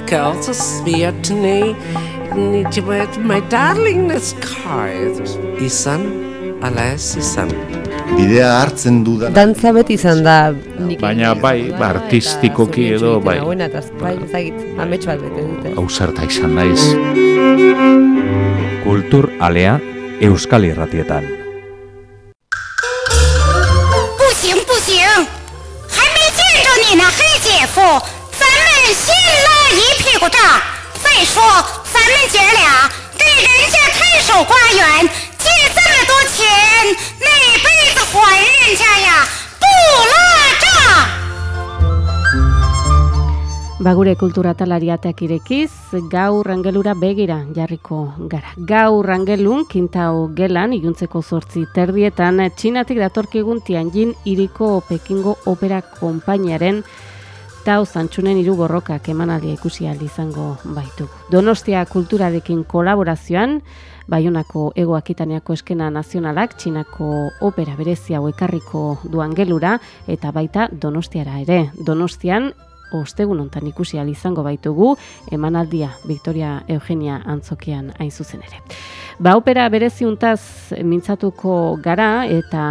kaarten smeert nee. Niet je weet, my darling is kite. Izan, alas izan. Bidea hartzen dudan. Dantza beti izan da Baina bai, ba, artistikoki edo, bai. Hauena, eta bai, ezagit, amets bat bete dute. Ausarta izan naiz. Kultur alea Euskal Irratietan. Gure kultura talariateak irekiz, gaur angelura begira jarriko gara. Gaur angelun, kintau gelan, iluntzeko zortzi terdietan, txinatik datorkigun tianjin iriko Pekingo opera konpainiaren Tau zantxunen hiru borrokak emanaldia ikusi izango baitu. Donostia kulturarekin kolaborazioan, Baionako Ego Akitaneako Eskena Nazionalak Txinako opera berezia hau ekarriko duan gelura eta baita Donostiara ere. Donostian ostegun hontan ikusi ahal izango baitugu emanaldia Victoria Eugenia Antzokian hain zuzen ere. Ba opera bereziuntaz mintzatuko gara eta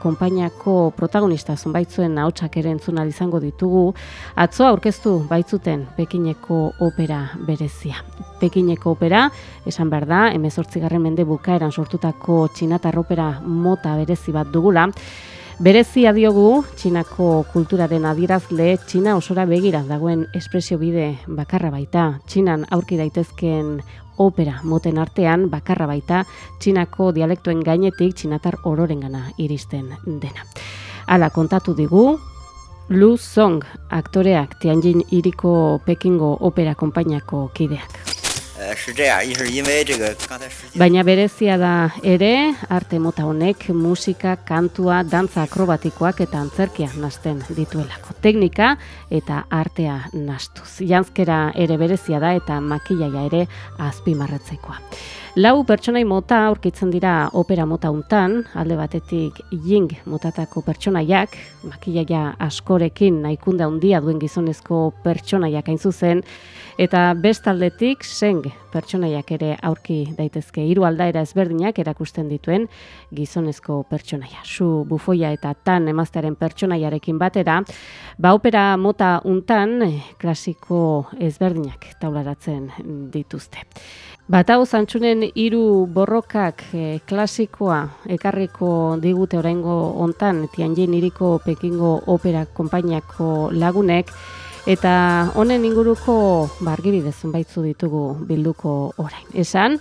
konpainiako protagonista zonbaitzuen ahotsak ere entzun izango ditugu, atzo aurkeztu baitzuten Pekineko opera berezia. Pekineko opera, esan behar da, 18. mende bukaeran sortutako txinatar opera mota berezi bat dugula, Berezia diogu Txinako kulturaren adierazle Txina osora begira dagoen espresio bide bakarra baita. Txinan aurki daitezken opera moten artean bakarra baita Txinako dialektuen gainetik txinatar ororengana iristen dena. Hala kontatu digu Lu Song aktoreak Tianjin iriko Pekingo opera konpainiako kideak. 呃，是这样，一是因为这个刚才实际 Baina berezia da ere, arte mota honek musika, kantua, dantza akrobatikoak eta antzerkia nasten dituelako. Teknika eta artea nastuz. Janzkera ere berezia da eta makillaia ere azpimarratzekoa. Lau pertsonai mota aurkitzen dira opera mota untan, alde batetik ying motatako pertsonaiak, makillaia askorekin naikunda handia duen gizonezko pertsonaiak hain zuzen, eta bestaldetik seng pertsonaiak ere aurki daitezke hiru aldaera ezberdinak erakusten dituen gizonezko pertsonaia. Su bufoia eta tan emaztearen pertsonaiarekin batera, ba opera mota untan klasiko ezberdinak taularatzen dituzte. Batau zantxunen hiru borrokak eh, klasikoa ekarriko digute oraingo hontan Tianjin iriko Pekingo opera konpainiako lagunek eta honen inguruko bargibide zenbaitzu ditugu bilduko orain. Esan,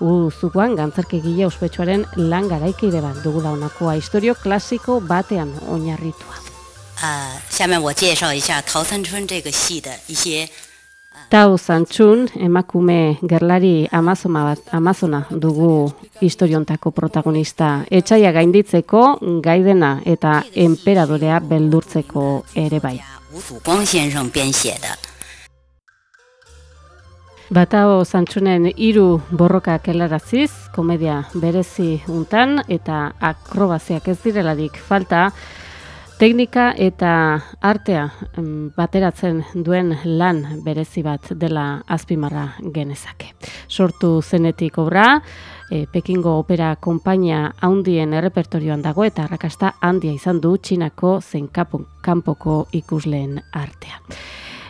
uzukoan gantzarkegile ospetsuaren lan garaikide bat dugula honakoa historio klasiko batean oinarritua. 啊、下面我介绍一下陶三春这个戏的一些 Tau Zantxun, emakume gerlari Amazona, bat, Amazona dugu historiontako protagonista. Etxaia gainditzeko, gaidena eta emperadorea beldurtzeko ere bai. Batao Zantxunen hiru borroka kelaraziz, komedia berezi untan eta akrobaziak ez direlarik falta, teknika eta artea bateratzen duen lan berezi bat dela azpimarra genezake. Sortu zenetik obra, e, Pekingo opera konpainia handien errepertorioan dago eta arrakasta handia izan du Txinako zein kanpoko ikusleen artea.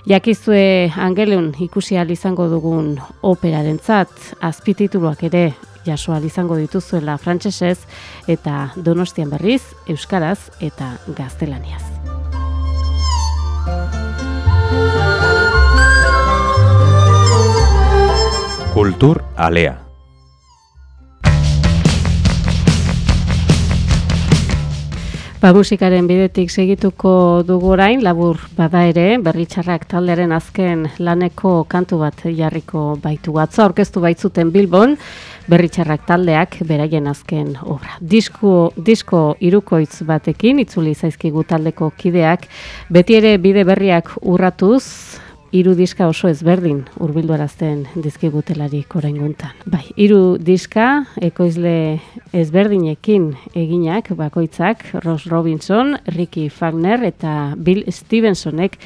Jakizue angelun ikusi ahal izango dugun operarentzat azpitituluak ere jaso ahal izango dituzuela frantsesez eta Donostian berriz euskaraz eta gaztelaniaz. Kultur alea. Ba, musikaren bidetik segituko dugu orain, labur bada ere, berritxarrak taldearen azken laneko kantu bat jarriko baitu atzo aurkeztu baitzuten Bilbon, berritxarrak taldeak beraien azken obra. Disko, disko irukoitz batekin, itzuli zaizkigu taldeko kideak, beti ere bide berriak urratuz, hiru diska oso ezberdin urbildu arazten dizkigutelarik orainguntan. Bai, hiru diska ekoizle ezberdinekin eginak bakoitzak Ross Robinson, Ricky Fagner eta Bill Stevensonek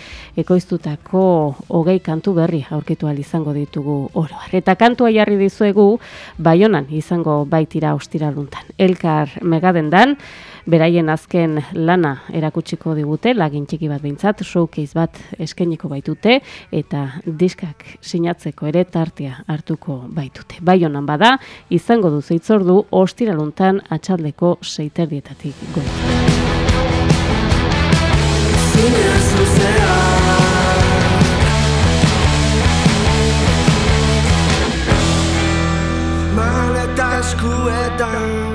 ekoiztutako hogei kantu berri aurkitu izango ditugu oro. Eta kantua jarri dizuegu Baionan izango baitira ostiraluntan. Elkar megadendan beraien azken lana erakutsiko digute, lagin txiki bat behintzat, showcase bat eskeniko baitute, eta diskak sinatzeko ere tartea hartuko baitute. Bai honan bada, izango du zeitzordu ostiraluntan atxaldeko seiterdietatik goitu. Eskuetan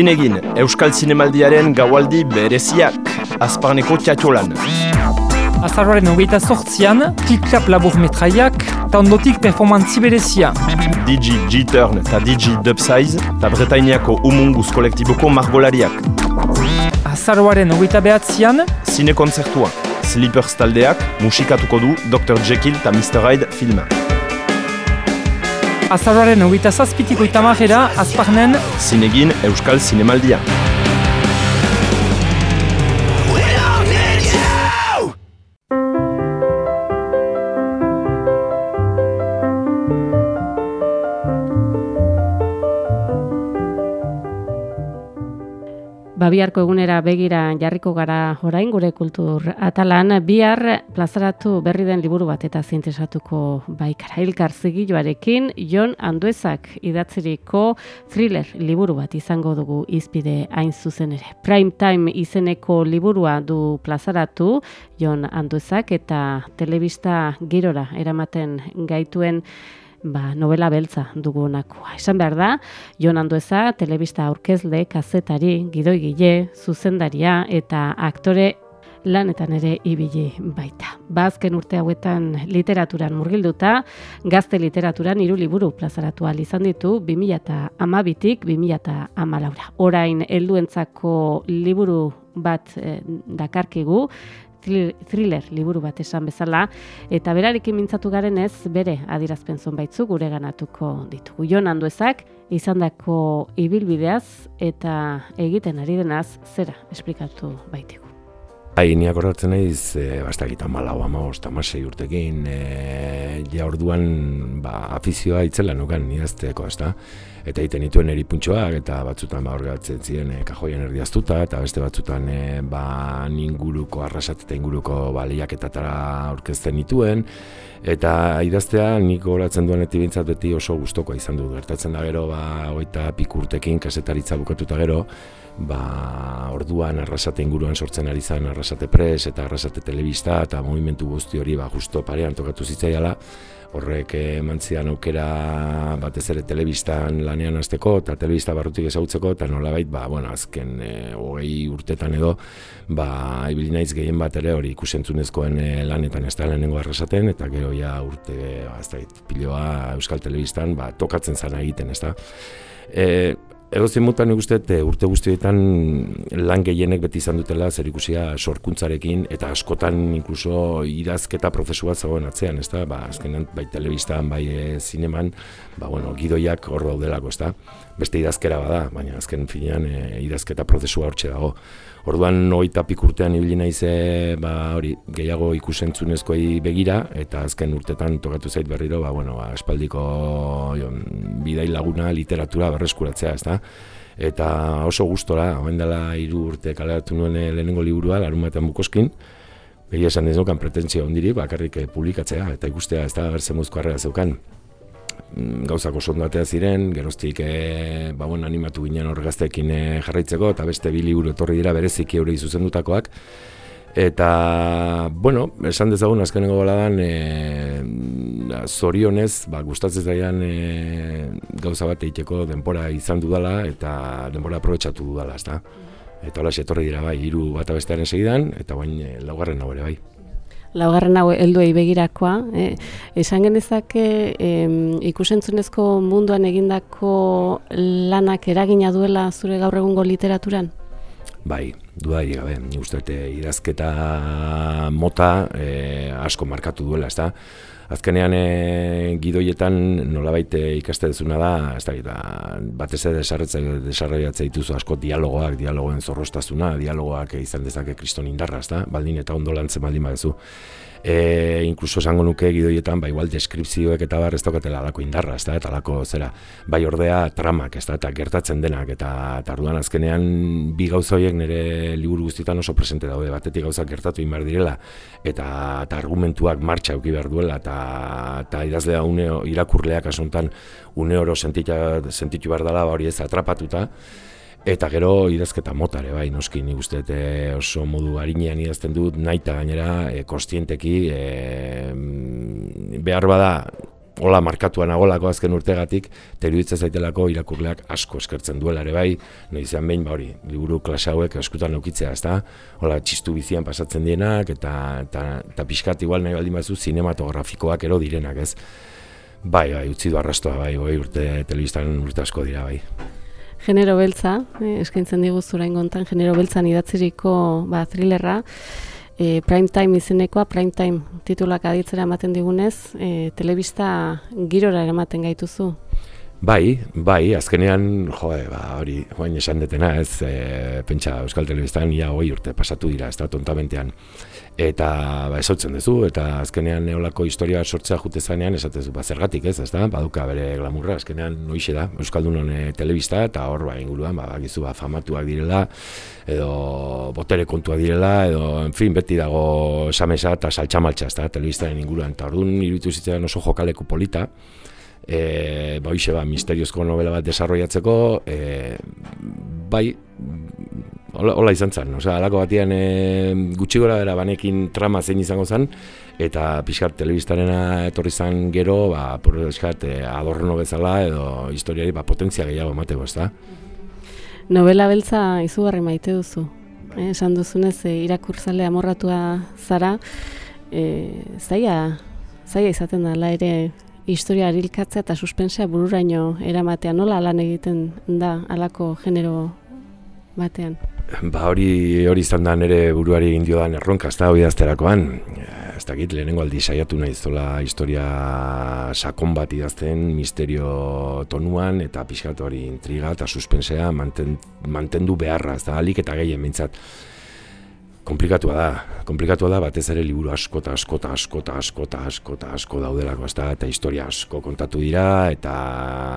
Zinegin, Euskal Zinemaldiaren gaualdi bereziak, azparneko txatxolan. Azarroaren hogeita sortzian, klik-klap labur metraiak, eta ondotik performantzi berezia. Digi G-Turn eta Digi Dubsize eta Bretainiako Umunguz kolektiboko margolariak. Azaroaren hogeita behatzean, Zine kontzertua. Slippers taldeak musikatuko du Dr. Jekyll eta Mr. Hyde filma. Azaroaren hogeita zazpitiko itamajera, azparnen, Zinegin Euskal Zinemaldia. Babiarko egunera begira jarriko gara orain gure kultur atalan, bihar plazaratu berri den liburu bat eta zintesatuko baikara hilkar zigiloarekin, Jon Anduezak idatziriko thriller liburu bat izango dugu izpide hain zuzen ere. Prime Time izeneko liburua du plazaratu Jon Anduezak eta telebista girora eramaten gaituen ba, novela beltza dugu honakoa. Esan behar da, Jon Andueza, telebista aurkezle, kazetari, gidoigile, zuzendaria eta aktore lanetan ere ibili baita. Bazken urte hauetan literaturan murgilduta, gazte literaturan hiru liburu plazaratu ahal izan ditu 2012tik 2014. Orain helduentzako liburu bat eh, dakarkigu, thriller- liburu bat esan bezala, eta berarekin mintzatu garen ez, bere adirazpen zonbaitzu gure ganatuko ditugu. Jon Anduezak, izandako ibilbideaz eta egiten ari denaz, zera esplikatu baitigu. Bai, ni akordatzen naiz, e, bastakita malau amaost, amasei urtekin, e, ja orduan, ba, afizioa itzela nukan idazteko, ezta? Eta egiten nituen eripuntxoak, eta batzutan ba, orgatzen ziren e, kajoian erdiaztuta, eta beste batzutan e, ba, inguruko, arrasat eta inguruko ba, lehiaketatara aurkezten nituen, eta idaztea nik goratzen duen bintzat beti oso gustokoa izan du. Gertatzen da gero, ba, oita pikurtekin kasetaritza bukatuta gero, ba, orduan arrasate inguruan sortzen ari zen arrasate pres eta arrasate telebista eta movimentu guzti hori ba, justo parean tokatu zitzaiala horrek eman zidan aukera batez ere telebistan lanean hasteko eta telebista barrutik ezagutzeko eta nolabait ba, bueno, azken e, hogei urtetan edo ba, ibili naiz gehien bat ere hori ikusentzunezkoen e, lanetan ez da lehenengo arrasaten eta gero ja urte ba, ez dakit, piloa Euskal Telebistan ba, tokatzen zana egiten ez da. E, Edozein mutan nik uste dut, e, urte guztietan lan gehienek beti izan dutela zer ikusia sorkuntzarekin eta askotan inkluso idazketa prozesu bat zegoen atzean, ezta? Ba, azkenan bai telebistan, bai e, zineman, ba bueno, gidoiak hor daudelako, ezta? Beste idazkera bada, baina azken finean e, idazketa prozesua hortxe dago. Orduan hogeita pik urtean ibili naiz e, ba, hori, gehiago ikusentzunezkoei begira eta azken urtetan tokatu zait berriro, ba, bueno, ba, espaldiko jo, bidai laguna literatura berreskuratzea, ezta? Eta oso gustora, orain dela hiru urte kaleratu nuen eh, lehenengo liburua, larun batean bukoskin, Begia esan ez nukan pretentzio ondiri, bakarrik eh, publikatzea, eta ikustea ez da berzen muzko zeukan. Mm, gauzak oso ondo atea ziren, geroztik e, ba, bueno, animatu ginen hor gazteekin e, jarraitzeko, eta beste bi liburu etorri dira bereziki eurei zuzendutakoak. Eta, bueno, esan dezagun azkenengo baladan, e, zorionez, ba, gustatzen zaian e, gauza bat egiteko denbora izan dudala eta denbora aprobetsatu dudala, ezta. Eta hola etorri dira bai, hiru bata bestearen segidan, eta bain e, laugarren hau ere bai. Laugarren hau helduei begirakoa, eh? esan genezake em, ikusentzunezko munduan egindako lanak eragina duela zure gaur egungo literaturan? Bai, dudarik gabe, ni eh, idazketa mota e, asko markatu duela, ezta? Azkenean e, gidoietan nolabait eh, ikaste dezuna da, ez da, eta batez ere desarrollatzea dituzu asko dialogoak, dialogoen zorrostasuna, dialogoak izan dezake kriston ez da? Baldin eta ondo lantzen baldin badezu. E, inkluso esango nuke gidoietan, ba, igual deskripzioek eta bar ez daukatela alako indarra, ez da, eta alako zera, bai ordea tramak, ez da, eta gertatzen denak, eta, eta arduan azkenean bi gauza horiek nire liburu guztietan oso presente daude, batetik gauzak gertatu egin behar direla, eta, eta argumentuak martxa euki behar duela, eta, eta idazlea une, irakurleak asuntan une oro sentitu, behar dela, hori ez atrapatuta, Eta gero idazketa motare, bai, noski, nik uste eh, oso modu harinean idazten dut, naita gainera, e, kostienteki, e, behar bada, hola markatua nagolako azken urtegatik, eta iruditzen zaitelako irakurleak asko eskertzen duela ere bai, noizean behin ba hori, liburu klase hauek eskutan eukitzea, ezta? Hola txistu bizian pasatzen dienak, eta, eta, eta pixkat igual nahi baldin bazu zinematografikoak ero direnak, ez? Bai, bai, utzi du arrastoa, bai, bai, urte, telebistan urte asko dira, bai. Genero beltza, eh, eskaintzen digu zura ingontan, genero beltzan idatziriko ba, thrillerra, e, prime time izenekoa, prime time titulak aditzera ematen digunez, e, telebista girora eramaten gaituzu. Bai, bai, azkenean, jo, ba, hori, joan esan detena, ez, e, pentsa Euskal Telebistan ia hoi urte pasatu dira, ez da, tontamentean. Eta, ba, esautzen duzu, eta azkenean neolako historia sortzea jute zanean, esatezu, ba, zergatik ez, ez da, baduka bere glamurra, azkenean noixe da, Euskaldunon e, telebista, eta hor, ba, inguruan, ba, bagizu, ba, famatuak direla, edo botere kontua direla, edo, en fin, beti dago samesa eta saltxamaltxa, ez da, telebistaren inguruan, eta orduan iruditu zitzen oso jokaleku polita, e, ba, hoxe, ba, misteriozko novela bat desarrollatzeko, e, bai, hola, hola izan zen, osea, alako batian e, gutxi gora bera banekin trama zein izango zen, eta pixkat telebistarena etorri zen gero, ba, pixkat e, adorno bezala edo historiari ba, potentzia gehiago emateko, ez da? Novela beltza izugarri maite duzu. Eh, esan duzunez, e, irakurzale amorratua zara, e, zaila, zaila izaten da, ere historia arilkatzea eta suspensea bururaino eramatea nola lan egiten da alako genero batean? Ba hori hori izan da nire buruari egin diodan erronka, ez da hori dazterakoan. Ez dakit, lehenengo aldi saiatu nahi zola historia sakon bat idazten, misterio tonuan, eta pixkat hori intriga eta suspensea manten, mantendu beharra, ez da alik eta gehien mintzat komplikatua da, komplikatua da batez ere liburu asko eta asko eta asko eta asko eta asko eta asko daudelako ez eta historia asko kontatu dira eta,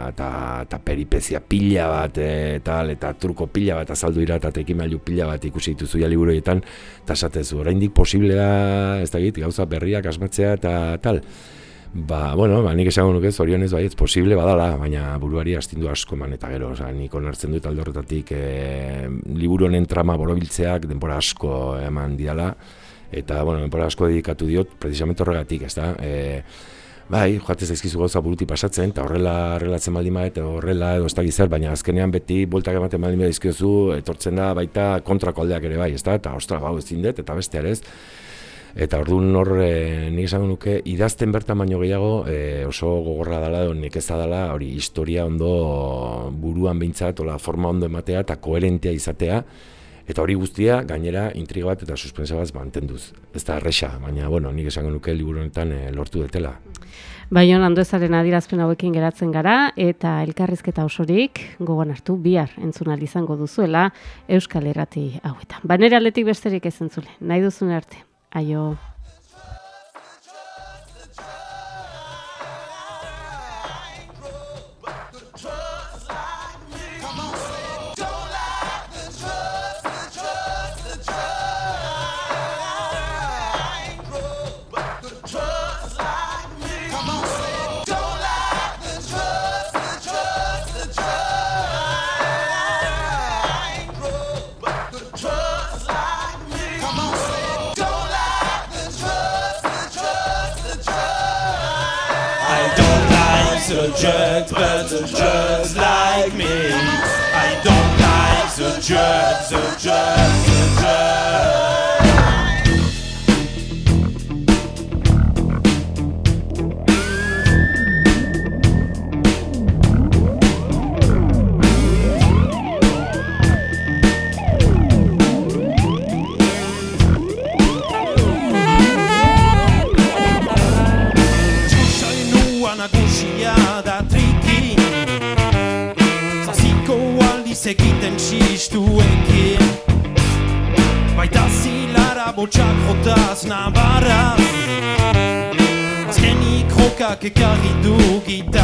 eta, eta peripezia pila bat eta, eta truko pila bat azaldu dira eta tekimailu pila bat ikusi dituzu ja liburuetan eta esatezu, oraindik posible da ez da gauza berriak asmatzea eta tal Ba, bueno, ba, nik esango nuke zorionez bai, ez posible badala, baina buruari astindu asko man eta gero, oza, nik onartzen dut alde horretatik e, liburu honen trama borobiltzeak denbora asko eman diala, eta, bueno, denbora asko dedikatu diot, precisamente horregatik, ez da, e, bai, joatez zaizkizu gauza buruti pasatzen, eta horrela relatzen baldin eta horrela edo ez da gizar, baina azkenean beti boltak ematen baldin dizkiozu, etortzen da baita kontrako aldeak ere bai, ez da, eta ostra, bau ezin dut, eta beste ere ez, Eta orduan hor e, nik esango nuke idazten bertan baino gehiago e, oso gogorra dela nik ez dela hori historia ondo buruan behintzat, ola forma ondo ematea eta koherentea izatea eta hori guztia gainera intriga bat eta suspensa bat mantenduz. Ez da erresa, baina bueno, nik esango nuke liburu honetan e, lortu detela. Baion ezaren adirazpen hauekin geratzen gara eta elkarrizketa osorik gogoan hartu bihar entzun izango duzuela Euskal Herrati hauetan. Banera aletik besterik ez entzule, nahi duzun arte. Ayo. Drugs, but the drugs like me. I don't like the drugs, the drugs, Jokak ekarri du gitarra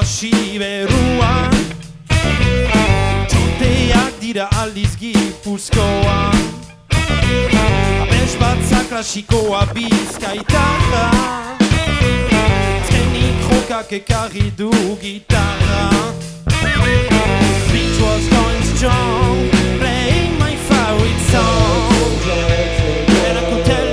osi berruan Txoteak dira aldiz gipuzkoan Abes batza klasikoa bizkaitarra Azkenik jokak ekarri du gitarra. Beach was going strong Playing my favorite song. And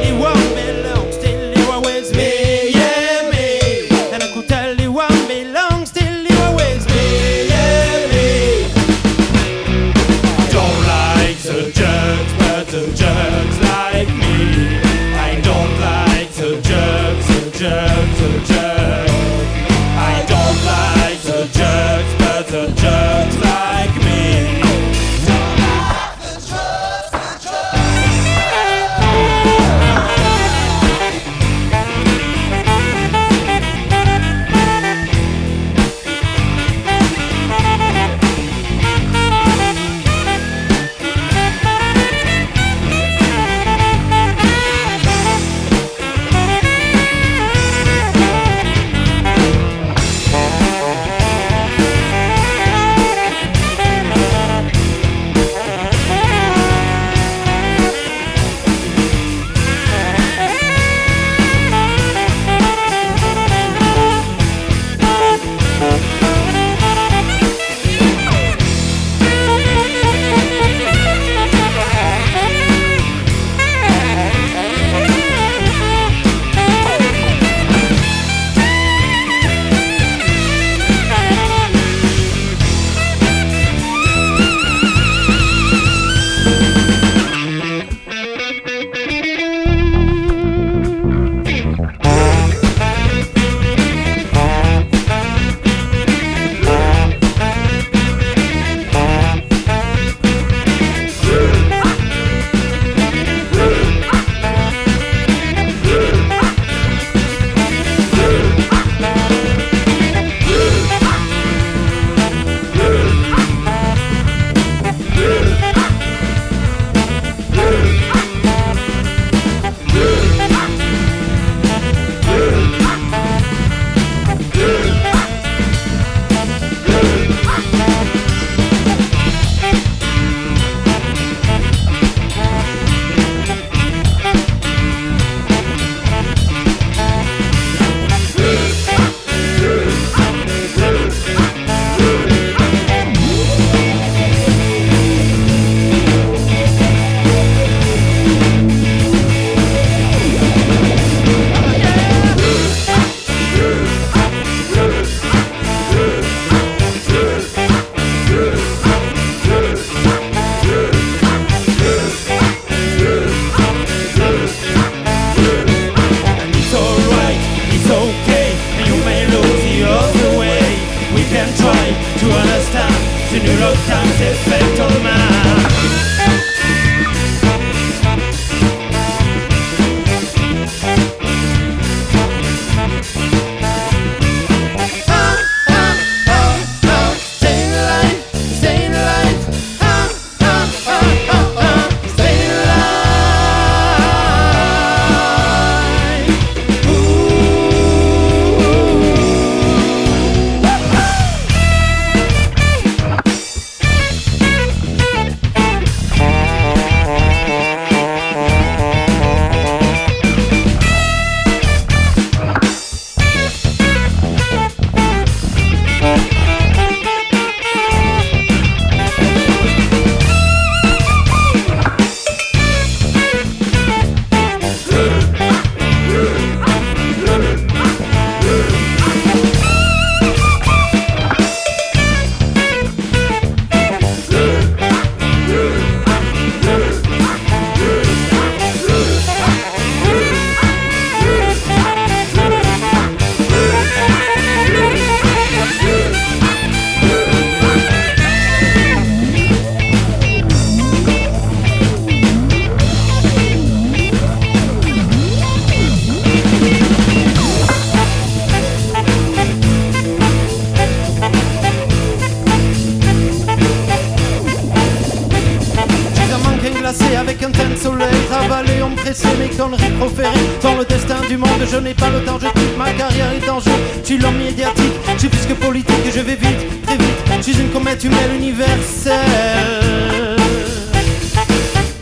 je n'ai pas le temps, je trouve ma carrière est en jeu. Je suis l'homme médiatique, je suis plus que politique je vais vite, très vite. Je suis une comète humaine universelle.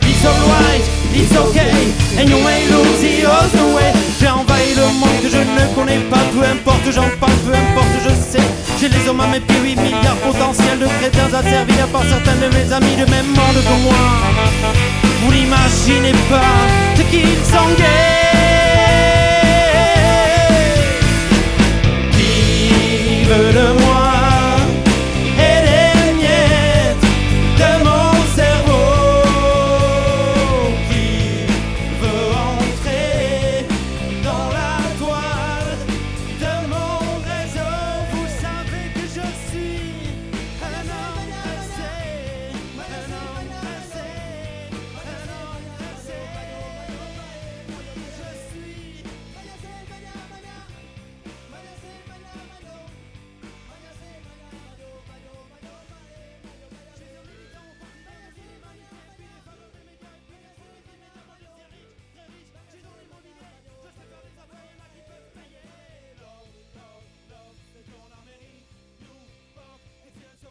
It's alright, it's okay, anyway, the other way. J'ai envahi le monde que je ne connais pas, peu importe, j'en parle, peu importe, je sais. J'ai les hommes à mes pieds, 8 milliards potentiels de crétins asservis, à part certains de mes amis de même monde que moi. Vous n'imaginez pas de qui ils sont gays.